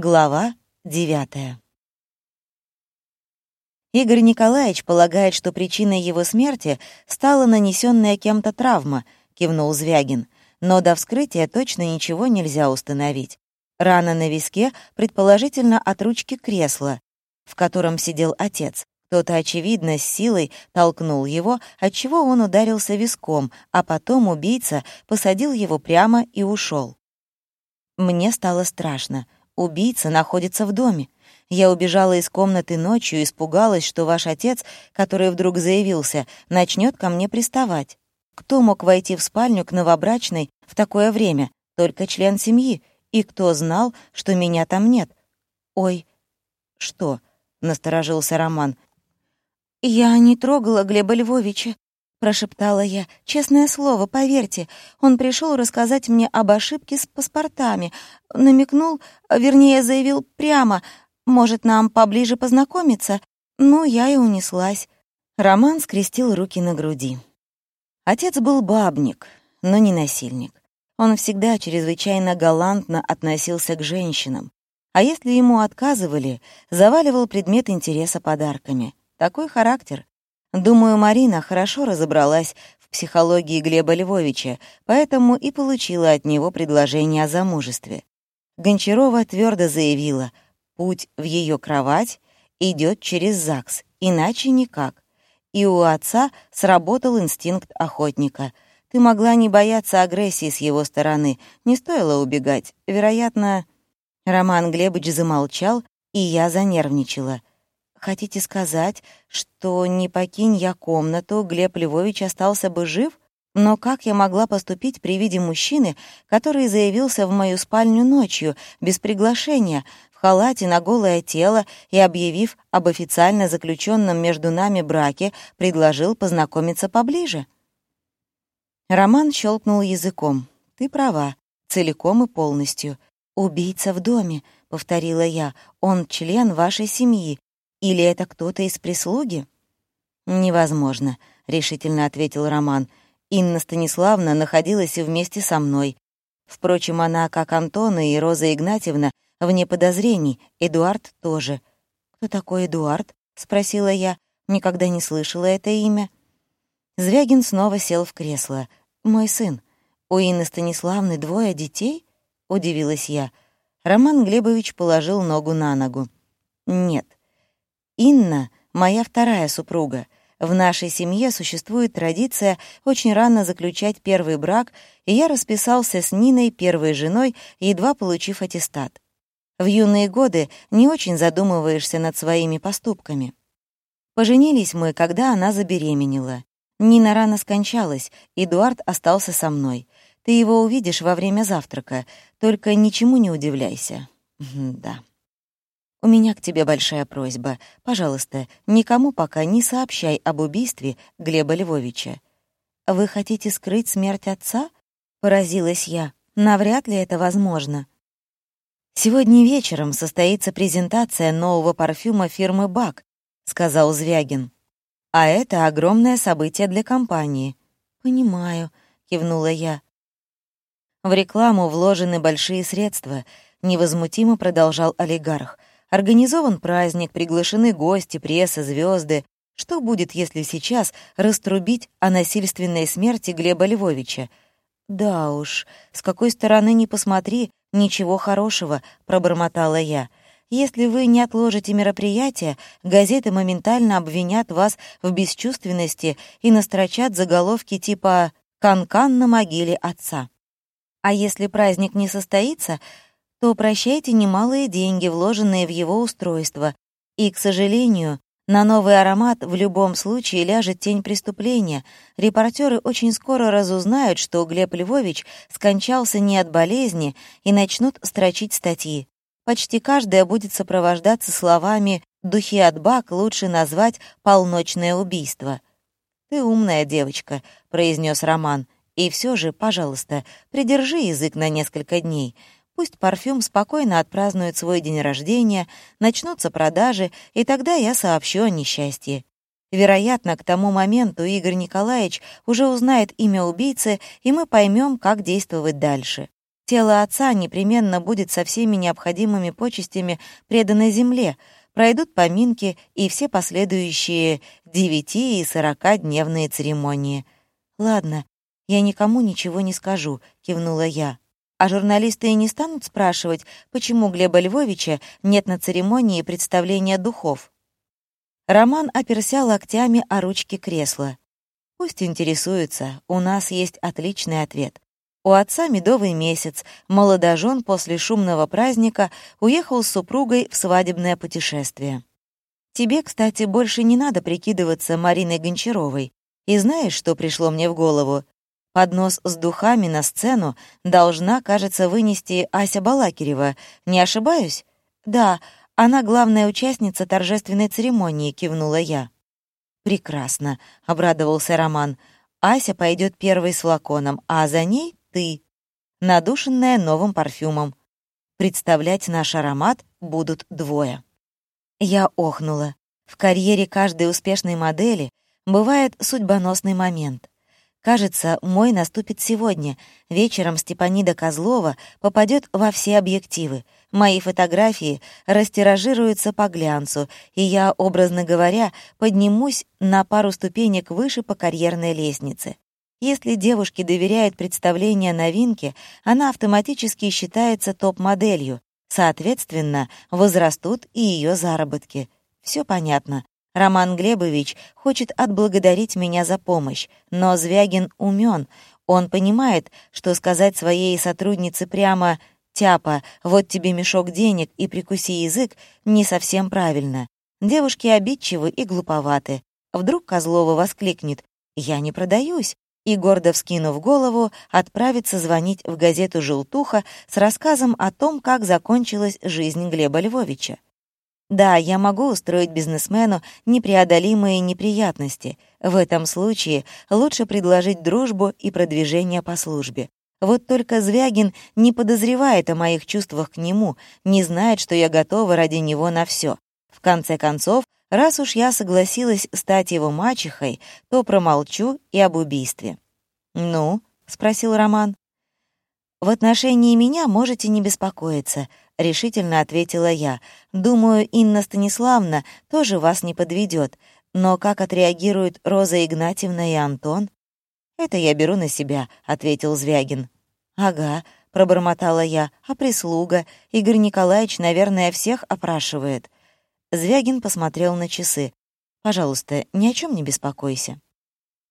Глава девятая. Игорь Николаевич полагает, что причиной его смерти стала нанесенная кем-то травма, кивнул Звягин. Но до вскрытия точно ничего нельзя установить. Рана на виске, предположительно, от ручки кресла, в котором сидел отец. Кто-то, очевидно, с силой толкнул его, отчего он ударился виском, а потом убийца посадил его прямо и ушел. Мне стало страшно. Убийца находится в доме. Я убежала из комнаты ночью испугалась, что ваш отец, который вдруг заявился, начнет ко мне приставать. Кто мог войти в спальню к новобрачной в такое время? Только член семьи. И кто знал, что меня там нет? Ой, что? Насторожился Роман. Я не трогала Глеба Львовича. — прошептала я. «Честное слово, поверьте, он пришел рассказать мне об ошибке с паспортами. Намекнул, вернее, заявил прямо, может, нам поближе познакомиться? Ну, я и унеслась». Роман скрестил руки на груди. Отец был бабник, но не насильник. Он всегда чрезвычайно галантно относился к женщинам. А если ему отказывали, заваливал предмет интереса подарками. Такой характер. Думаю, Марина хорошо разобралась в психологии Глеба Львовича, поэтому и получила от него предложение о замужестве. Гончарова твердо заявила, путь в ее кровать идет через ЗАГС, иначе никак. И у отца сработал инстинкт охотника. Ты могла не бояться агрессии с его стороны, не стоило убегать. Вероятно, Роман Глебович замолчал, и я занервничала. Хотите сказать, что не покинь я комнату, Глеб Львович остался бы жив? Но как я могла поступить при виде мужчины, который заявился в мою спальню ночью, без приглашения, в халате на голое тело и, объявив об официально заключенном между нами браке, предложил познакомиться поближе? Роман щелкнул языком. «Ты права, целиком и полностью. Убийца в доме», — повторила я. «Он член вашей семьи, или это кто-то из прислуги? Невозможно, решительно ответил Роман. Инна Станиславна находилась вместе со мной. Впрочем, она, как Антона и Роза Игнатьевна, вне подозрений, Эдуард тоже. «Кто такой Эдуард?» — спросила я. Никогда не слышала это имя. Звягин снова сел в кресло. «Мой сын. У Инны Станиславны двое детей?» — удивилась я. Роман Глебович положил ногу на ногу. «Нет, Инна — моя вторая супруга. В нашей семье существует традиция очень рано заключать первый брак, и я расписался с Ниной, первой женой, едва получив аттестат. В юные годы не очень задумываешься над своими поступками. Поженились мы, когда она забеременела. Нина рано скончалась, Эдуард остался со мной. Ты его увидишь во время завтрака, только ничему не удивляйся. Да. У меня к тебе большая просьба. Пожалуйста, никому пока не сообщай об убийстве Глеба Львовича. Вы хотите скрыть смерть отца? Поразилась я. Навряд ли это возможно. Сегодня вечером состоится презентация нового парфюма фирмы Бак, сказал Звягин. А это огромное событие для компании. Понимаю, кивнула я. В рекламу вложены большие средства, невозмутимо продолжал олигарх. Организован праздник, приглашены гости, пресса, звезды. Что будет, если сейчас раструбить о насильственной смерти Глеба Львовича? «Да уж, с какой стороны ни посмотри, ничего хорошего», — пробормотала я. «Если вы не отложите мероприятие, газеты моментально обвинят вас в бесчувственности и настрочат заголовки типа «Канкан на могиле отца». А если праздник не состоится, то прощайте немалые деньги, вложенные в его устройство. И, к сожалению, на новый аромат в любом случае ляжет тень преступления. Репортеры очень скоро разузнают, что Глеб Львович скончался не от болезни и начнут строчить статьи. Почти каждая будет сопровождаться словами «духи от бак лучше назвать полночное убийство». «Ты умная девочка», — произнес Роман. «И все же, пожалуйста, придержи язык на несколько дней. Пусть парфюм спокойно отпразднует свой день рождения, начнутся продажи, и тогда я сообщу о несчастье. Вероятно, к тому моменту Игорь Николаевич уже узнает имя убийцы, и мы поймем, как действовать дальше. Тело отца непременно будет со всеми необходимыми почестями предано земле, пройдут поминки и все последующие девяти- и сорокадневные церемонии. «Ладно, я никому ничего не скажу», — кивнула я. А журналисты и не станут спрашивать, почему Глеба Львовича нет на церемонии представления духов. Роман оперся локтями о ручки кресла. Пусть интересуются, у нас есть отличный ответ. У отца медовый месяц, молодожен после шумного праздника уехал с супругой в свадебное путешествие. Тебе, кстати, больше не надо прикидываться Мариной Гончаровой. И знаешь, что пришло мне в голову? Поднос с духами на сцену должна, кажется, вынести Ася Балакирева. Не ошибаюсь? Да, она главная участница торжественной церемонии, кивнула я. Прекрасно, обрадовался Роман. Ася пойдет первой с флаконом, а за ней ты, надушенная новым парфюмом. Представлять наш аромат будут двое. Я охнула. В карьере каждой успешной модели бывает судьбоносный момент. Кажется, мой наступит сегодня. Вечером Степанида Козлова попадет во все объективы. Мои фотографии растиражируются по глянцу, и я, образно говоря, поднимусь на пару ступенек выше по карьерной лестнице. Если девушке доверяют представление новинки, она автоматически считается топ-моделью. Соответственно, возрастут и ее заработки. Все понятно. Роман Глебович хочет отблагодарить меня за помощь, но Звягин умен. Он понимает, что сказать своей сотруднице прямо «Тяпа, вот тебе мешок денег и прикуси язык» не совсем правильно. Девушки обидчивы и глуповаты. Вдруг Козлова воскликнет «Я не продаюсь», и, гордо вскинув голову, отправится звонить в газету «Желтуха» с рассказом о том, как закончилась жизнь Глеба Львовича. Да, я могу устроить бизнесмену непреодолимые неприятности. В этом случае лучше предложить дружбу и продвижение по службе. Вот только Звягин не подозревает о моих чувствах к нему, не знает, что я готова ради него на все. В конце концов, раз уж я согласилась стать его мачехой, то промолчу и об убийстве. «Ну?» — спросил Роман. «В отношении меня можете не беспокоиться», — решительно ответила я. «Думаю, Инна Станиславна тоже вас не подведет. Но как отреагируют Роза Игнатьевна и Антон?» «Это я беру на себя», — ответил Звягин. «Ага», — пробормотала я. «А прислуга? Игорь Николаевич, наверное, всех опрашивает». Звягин посмотрел на часы. «Пожалуйста, ни о чем не беспокойся».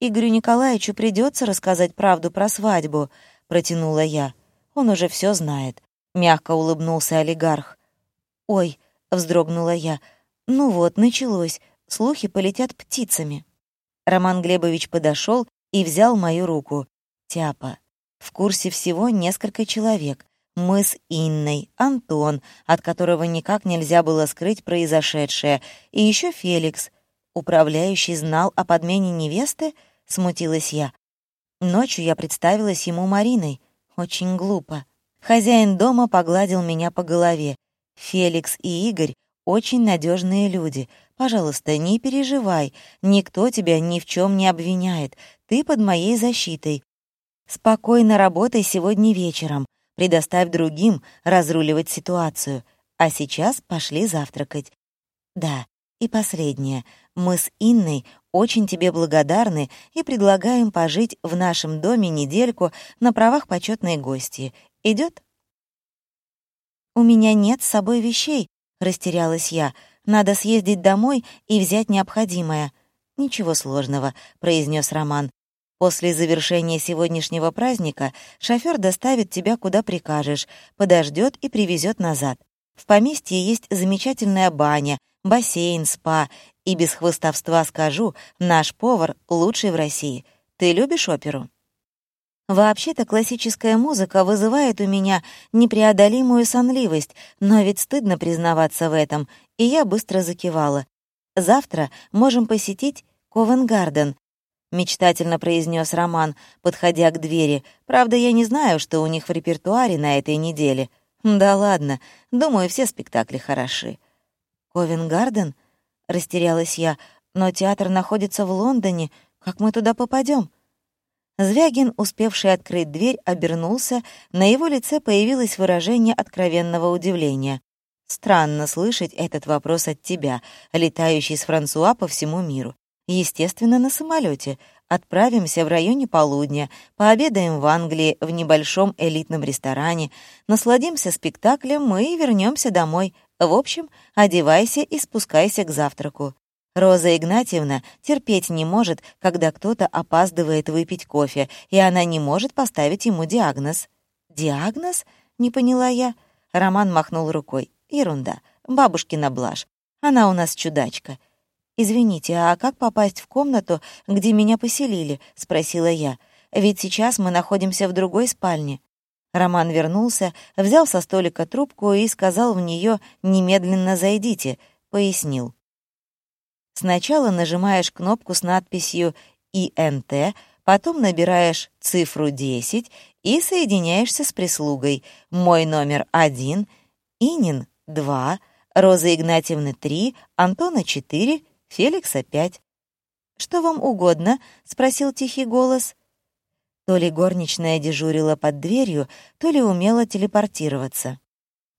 «Игорю Николаевичу придется рассказать правду про свадьбу», — протянула я. «Он уже все знает. — мягко улыбнулся олигарх. «Ой», — вздрогнула я, — «ну вот, началось. Слухи полетят птицами». Роман Глебович подошел и взял мою руку. «Тяпа, в курсе всего несколько человек. Мы с Инной, Антон, от которого никак нельзя было скрыть произошедшее, и еще Феликс. Управляющий знал о подмене невесты?» — смутилась я. Ночью я представилась ему Мариной. Очень глупо. Хозяин дома погладил меня по голове. «Феликс и Игорь — очень надежные люди. Пожалуйста, не переживай. Никто тебя ни в чем не обвиняет. Ты под моей защитой. Спокойно работай сегодня вечером. Предоставь другим разруливать ситуацию. А сейчас пошли завтракать. Да, и последнее. Мы с Инной очень тебе благодарны и предлагаем пожить в нашем доме недельку на правах почетной гости. Идет? «У меня нет с собой вещей», — растерялась я. «Надо съездить домой и взять необходимое». «Ничего сложного», — произнес Роман. «После завершения сегодняшнего праздника шофер доставит тебя куда прикажешь, подождет и привезет назад. В поместье есть замечательная баня, бассейн, спа, и без хвостовства скажу, наш повар лучший в России. Ты любишь оперу?» Вообще-то классическая музыка вызывает у меня непреодолимую сонливость, но ведь стыдно признаваться в этом, и я быстро закивала. «Завтра можем посетить Ковенгарден», — мечтательно произнес Роман, подходя к двери. «Правда, я не знаю, что у них в репертуаре на этой неделе». «Да ладно, думаю, все спектакли хороши». «Ковенгарден?» — растерялась я. «Но театр находится в Лондоне. Как мы туда попадем? Звягин, успевший открыть дверь, обернулся, на его лице появилось выражение откровенного удивления. «Странно слышать этот вопрос от тебя, летающий с Франсуа по всему миру. Естественно, на самолете. Отправимся в районе полудня, пообедаем в Англии в небольшом элитном ресторане, насладимся спектаклем и вернемся домой. В общем, одевайся и спускайся к завтраку. Роза Игнатьевна терпеть не может, когда кто-то опаздывает выпить кофе, и она не может поставить ему диагноз. «Диагноз?» — не поняла я. Роман махнул рукой. «Ерунда. Бабушкина блажь. Она у нас чудачка. «Извините, а как попасть в комнату, где меня поселили?» — спросила я. «Ведь сейчас мы находимся в другой спальне». Роман вернулся, взял со столика трубку и сказал в нее «немедленно зайдите», — пояснил. Сначала нажимаешь кнопку с надписью «ИНТ», потом набираешь цифру 10 и соединяешься с прислугой. Мой номер 1, Инин 2, Роза Игнатьевна 3, Антона 4 Феликс опять. «Что вам угодно?» — спросил тихий голос. То ли горничная дежурила под дверью, то ли умела телепортироваться.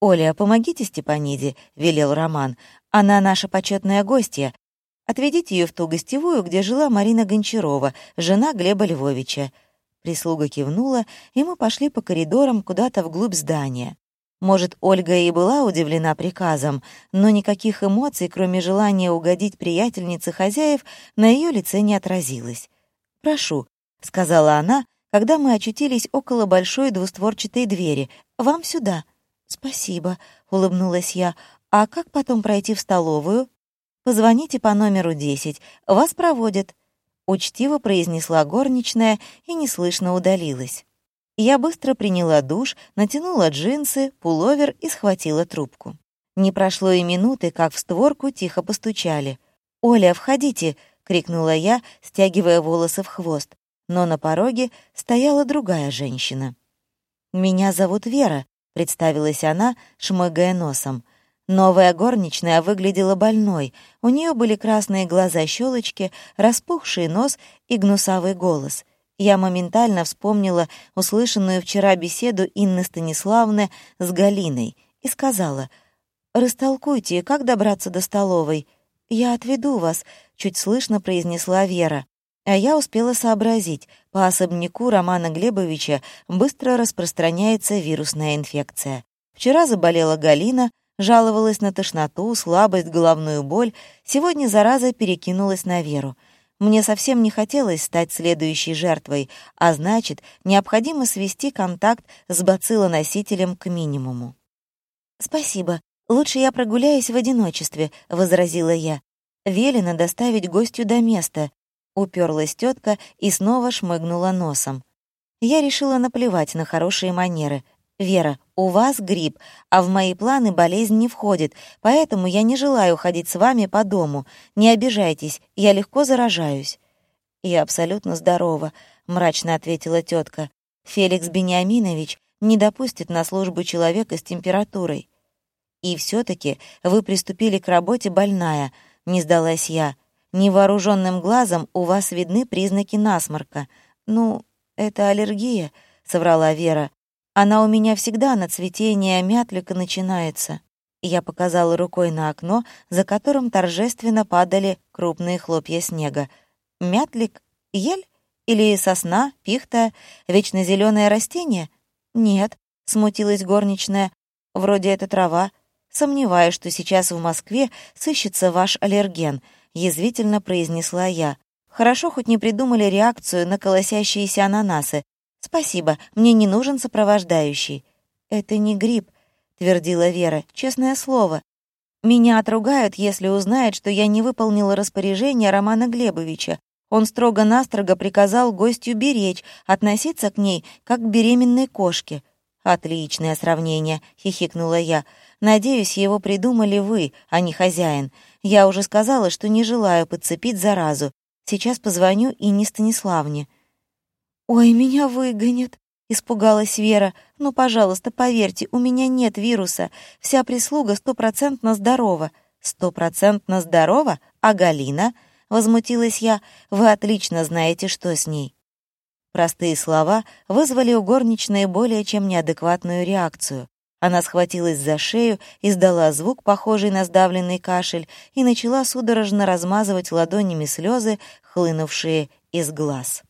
«Оля, помогите Степаниде», — велел Роман. «Она наша почетная гостья. Отведите ее в ту гостевую, где жила Марина Гончарова, жена Глеба Львовича». Прислуга кивнула, и мы пошли по коридорам куда-то вглубь здания. Может, Ольга и была удивлена приказом, но никаких эмоций, кроме желания угодить приятельнице хозяев, на ее лице не отразилось. «Прошу», — сказала она, когда мы очутились около большой двустворчатой двери. «Вам сюда». «Спасибо», — улыбнулась я. «А как потом пройти в столовую?» «Позвоните по номеру 10. Вас проводят», — учтиво произнесла горничная и неслышно удалилась. Я быстро приняла душ, натянула джинсы, пуловер и схватила трубку. Не прошло и минуты, как в створку тихо постучали. «Оля, входите!» — крикнула я, стягивая волосы в хвост. Но на пороге стояла другая женщина. «Меня зовут Вера», — представилась она, шмыгая носом. Новая горничная выглядела больной. У нее были красные глаза-щелочки, распухший нос и гнусавый голос. Я моментально вспомнила услышанную вчера беседу Инны Станиславны с Галиной и сказала, «Растолкуйте, как добраться до столовой?» «Я отведу вас», — чуть слышно произнесла Вера. А я успела сообразить, по особняку Романа Глебовича быстро распространяется вирусная инфекция. Вчера заболела Галина, жаловалась на тошноту, слабость, головную боль, сегодня зараза перекинулась на Веру — мне совсем не хотелось стать следующей жертвой, а значит, необходимо свести контакт с бациллоносителем к минимуму. «Спасибо. Лучше я прогуляюсь в одиночестве», — возразила я. «Велено доставить гостю до места», — уперлась тетка и снова шмыгнула носом. Я решила наплевать на хорошие манеры. «Вера, у вас грипп, а в мои планы болезнь не входит, поэтому я не желаю ходить с вами по дому. Не обижайтесь, я легко заражаюсь». «Я абсолютно здорова», — мрачно ответила тетка. «Феликс Бениаминович не допустит на службу человека с температурой». «И все таки вы приступили к работе больная», — не сдалась я. «Невооруженным глазом у вас видны признаки насморка». «Ну, это аллергия», — соврала Вера. Она у меня всегда на цветение мятлика начинается. Я показала рукой на окно, за которым торжественно падали крупные хлопья снега. Мятлик? Ель? Или сосна, пихта, вечно зеленое растение? Нет, смутилась горничная. Вроде это трава. Сомневаюсь, что сейчас в Москве сыщется ваш аллерген, язвительно произнесла я. Хорошо хоть не придумали реакцию на колосящиеся ананасы, «Спасибо, мне не нужен сопровождающий». «Это не грипп», — твердила Вера, — «честное слово. Меня отругают, если узнают, что я не выполнила распоряжение Романа Глебовича. Он строго-настрого приказал гостю беречь, относиться к ней, как к беременной кошке». «Отличное сравнение», — хихикнула я. «Надеюсь, его придумали вы, а не хозяин. Я уже сказала, что не желаю подцепить заразу. Сейчас позвоню и не Станиславне». «Ой, меня выгонят!» — испугалась Вера. «Ну, пожалуйста, поверьте, у меня нет вируса. Вся прислуга стопроцентно здорова». «Стопроцентно здорова? А Галина?» — возмутилась я. «Вы отлично знаете, что с ней». Простые слова вызвали у горничной более чем неадекватную реакцию. Она схватилась за шею, издала звук, похожий на сдавленный кашель, и начала судорожно размазывать ладонями слезы, хлынувшие из глаз.